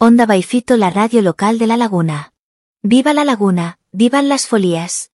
Onda Baifito la radio local de La Laguna. ¡Viva La Laguna! ¡Vivan las folías!